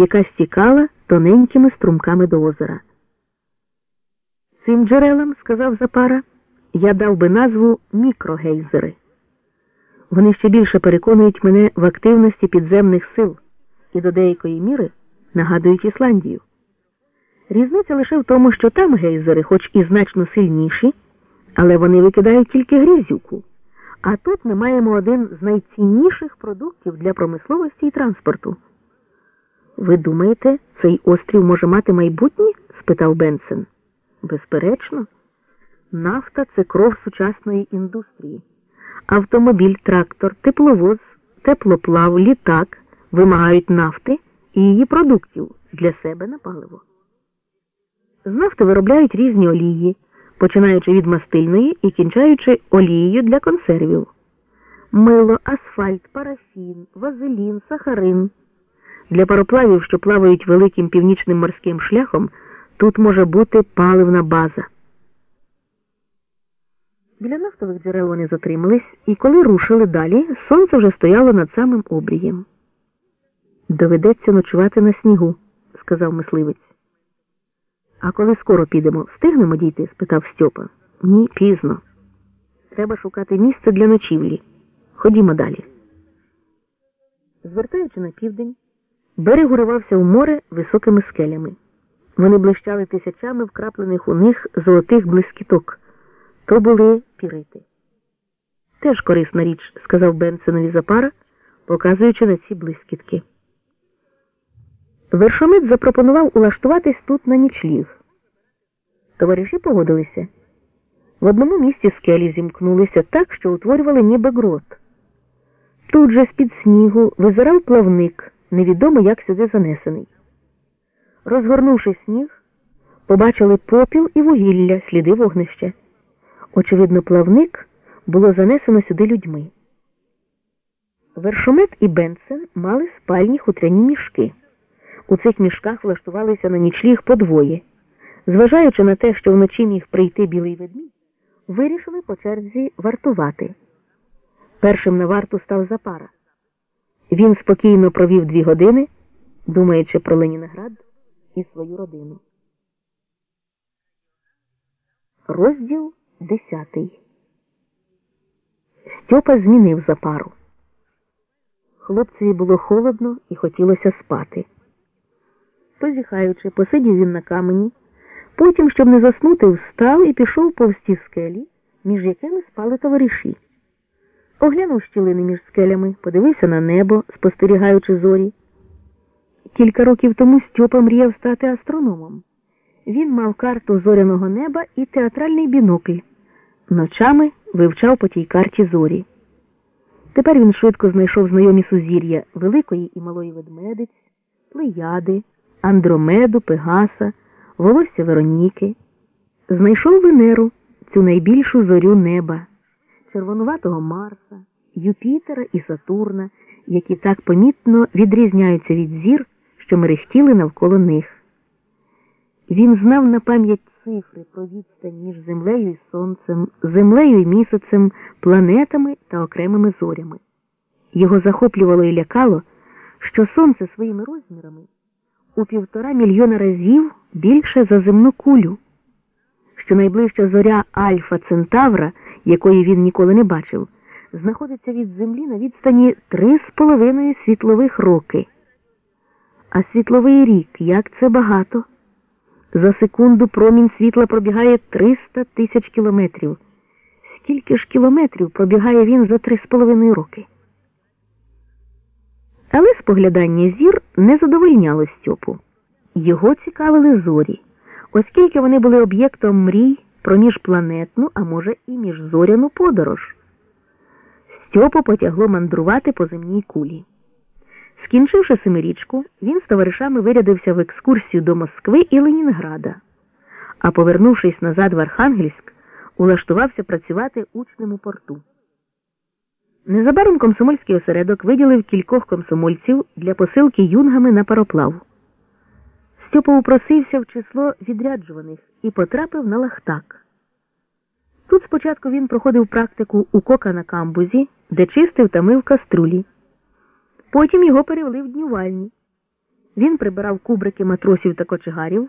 яка стікала тоненькими струмками до озера. Цим джерелам, сказав Запара, я дав би назву мікрогейзери. Вони ще більше переконують мене в активності підземних сил і до деякої міри нагадують Ісландію. Різниця лише в тому, що там гейзери, хоч і значно сильніші, але вони викидають тільки грізюку. А тут ми маємо один з найцінніших продуктів для промисловості і транспорту. Ви думаєте, цей острів може мати майбутнє? спитав Бенсен. Безперечно, нафта це кров сучасної індустрії. Автомобіль, трактор, тепловоз, теплоплав, літак вимагають нафти і її продуктів для себе на паливо. З нафти виробляють різні олії, починаючи від мастильної і кінчаючи олією для консервів. Мило, асфальт, парафін, вазелін, сахарин. Для пароплавів, що плавають великим північним морським шляхом, тут може бути паливна база. Біля нафтових джерел вони затримались, і коли рушили далі, сонце вже стояло над самим обрієм. Доведеться ночувати на снігу, сказав мисливець. А коли скоро підемо, встигнемо дійти? спитав Стьопа. Ні, пізно. Треба шукати місце для ночівлі. Ходімо далі. Звертаючи на південь, берег уривався в море високими скелями. Вони блищали тисячами вкраплених у них золотих блискіток. То були пірити. Теж корисна річ, сказав Бенсенові Запара, показуючи на ці блискітки. Вершомит запропонував улаштуватись тут на нічліг. Товариші погодилися. В одному місці скелі зімкнулися так, що утворювали ніби грот. Тут же з-під снігу визирав плавник, невідомо як сюди занесений. Розгорнувши сніг, побачили попіл і вугілля, сліди вогнища. Очевидно, плавник було занесено сюди людьми. Вершомет і Бенсен мали спальні хутряні мішки. У цих мішках влаштувалися на нічліг по двоє. Зважаючи на те, що вночі міг прийти білий ведмідь, вирішили по черзі вартувати. Першим на варту став Запара. Він спокійно провів дві години, думаючи про Ленінград і свою родину. Розділ десятий. Стьопа змінив Запару. Хлопцеві було холодно і хотілося спати. Позіхаючи, посидів він на камені, потім, щоб не заснути, встав і пішов повсті скелі, між якими спали товариші. Оглянув щілини між скелями, подивився на небо, спостерігаючи зорі. Кілька років тому Стьопа мріяв стати астрономом. Він мав карту зоряного неба і театральний бінокль. Ночами вивчав по тій карті зорі. Тепер він швидко знайшов знайомі сузір'я Великої і Малої Ведмедиць, Плеяди, Андромеду, Пегаса, волосся Вероніки. Знайшов Венеру, цю найбільшу зорю неба, червонуватого Марса, Юпітера і Сатурна, які так помітно відрізняються від зір, що мерехтіли навколо них. Він знав на пам'ять цифри про відстань між землею і сонцем, землею і місяцем, планетами та окремими зорями. Його захоплювало і лякало, що сонце своїми розмірами у півтора мільйона разів більше за земну кулю, що найближча зоря Альфа Центавра, якої він ніколи не бачив, знаходиться від землі на відстані три з половиною світлових роки. А світловий рік як це багато? За секунду промінь світла пробігає 300 тисяч кілометрів. Скільки ж кілометрів пробігає він за три з половиною роки? Але споглядання зір не задовольняло Стьопу. Його цікавили зорі, оскільки вони були об'єктом мрій про міжпланетну, а може і міжзоряну подорож. Стьопу потягло мандрувати по земній кулі. Скінчивши семирічку, він з товаришами вирядився в екскурсію до Москви і Ленінграда, а повернувшись назад в Архангельськ, улаштувався працювати учнем у порту. Незабаром комсомольський осередок виділив кількох комсомольців для посилки юнгами на пароплав. Стьопа упросився в число відряджуваних і потрапив на лахтак. Тут спочатку він проходив практику у кока на камбузі, де чистив та мив каструлі. Потім його перевели в днювальні. Він прибирав кубрики матросів та кочегарів,